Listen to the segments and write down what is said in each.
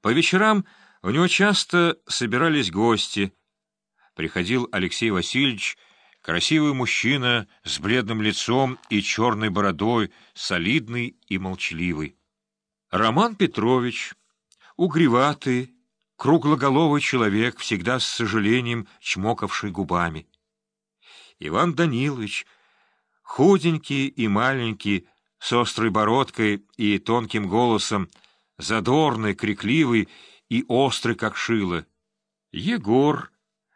По вечерам у него часто собирались гости. Приходил Алексей Васильевич, красивый мужчина с бледным лицом и черной бородой, солидный и молчаливый. Роман Петрович, угреватый, круглоголовый человек, всегда с сожалением чмокавший губами. Иван Данилович, худенький и маленький, с острой бородкой и тонким голосом, задорный, крикливый и острый, как шило. Егор,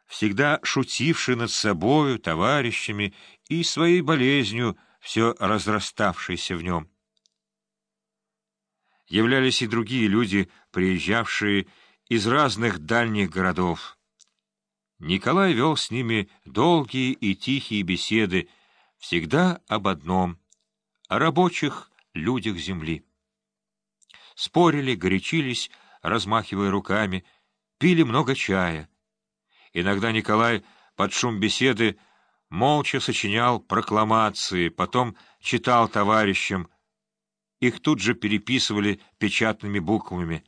всегда шутивший над собою, товарищами и своей болезнью, все разраставшийся в нем. Являлись и другие люди, приезжавшие из разных дальних городов. Николай вел с ними долгие и тихие беседы, всегда об одном — о рабочих людях земли. Спорили, горячились, размахивая руками, пили много чая. Иногда Николай под шум беседы молча сочинял прокламации, потом читал товарищам. Их тут же переписывали печатными буквами.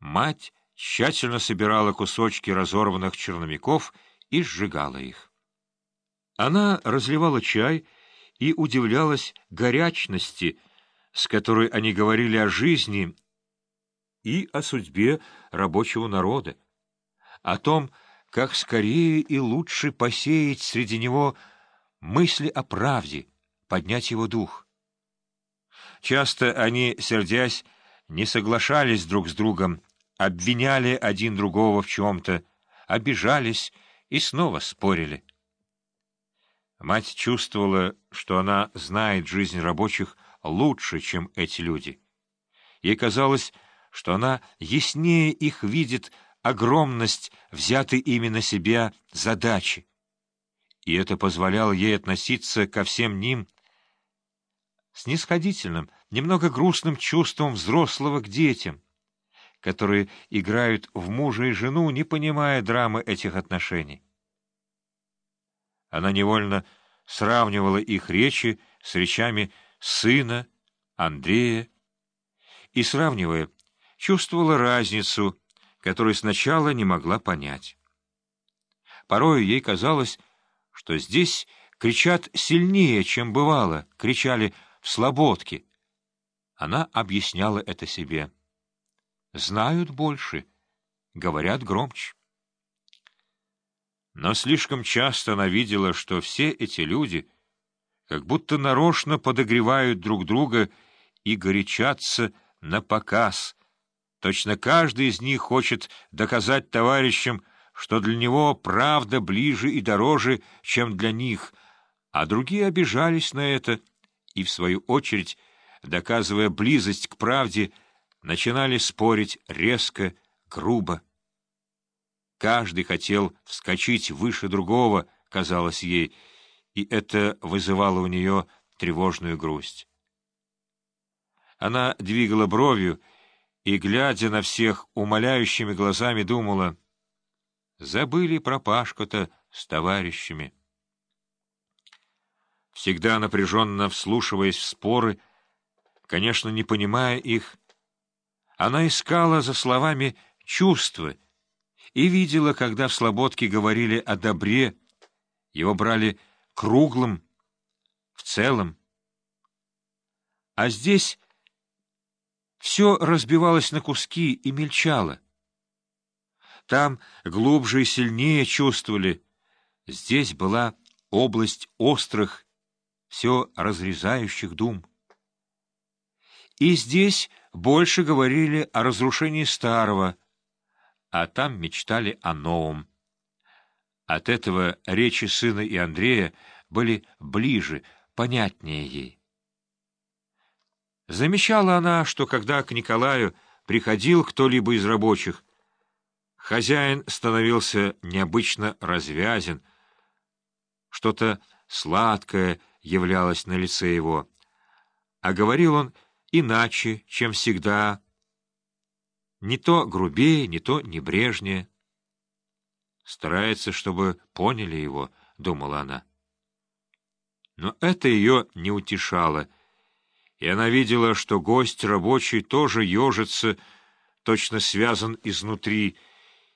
Мать тщательно собирала кусочки разорванных черновиков и сжигала их. Она разливала чай и удивлялась горячности, с которой они говорили о жизни и о судьбе рабочего народа, о том, как скорее и лучше посеять среди него мысли о правде, поднять его дух. Часто они, сердясь, не соглашались друг с другом, обвиняли один другого в чем-то, обижались и снова спорили. Мать чувствовала, что она знает жизнь рабочих лучше, чем эти люди. Ей казалось, что она яснее их видит огромность взятой ими на себя задачи. И это позволяло ей относиться ко всем ним с нисходительным, немного грустным чувством взрослого к детям, которые играют в мужа и жену, не понимая драмы этих отношений. Она невольно сравнивала их речи с речами сына, Андрея, и, сравнивая, чувствовала разницу, которую сначала не могла понять. Порой ей казалось, что здесь кричат сильнее, чем бывало, кричали в слободке. Она объясняла это себе. Знают больше, говорят громче. Но слишком часто она видела, что все эти люди как будто нарочно подогревают друг друга и горячатся на показ — Точно каждый из них хочет доказать товарищам, что для него правда ближе и дороже, чем для них, а другие обижались на это и, в свою очередь, доказывая близость к правде, начинали спорить резко, грубо. Каждый хотел вскочить выше другого, казалось ей, и это вызывало у нее тревожную грусть. Она двигала бровью, и, глядя на всех умоляющими глазами, думала, забыли про Пашку-то с товарищами. Всегда напряженно вслушиваясь в споры, конечно, не понимая их, она искала за словами чувства и видела, когда в Слободке говорили о добре, его брали круглым, в целом. А здесь все разбивалось на куски и мельчало. Там глубже и сильнее чувствовали. Здесь была область острых, все разрезающих дум. И здесь больше говорили о разрушении старого, а там мечтали о новом. От этого речи сына и Андрея были ближе, понятнее ей. Замечала она, что когда к Николаю приходил кто-либо из рабочих, хозяин становился необычно развязен, что-то сладкое являлось на лице его, а говорил он иначе, чем всегда, не то грубее, не то небрежнее. Старается, чтобы поняли его, — думала она. Но это ее не утешало — и она видела, что гость рабочий тоже ежится, точно связан изнутри,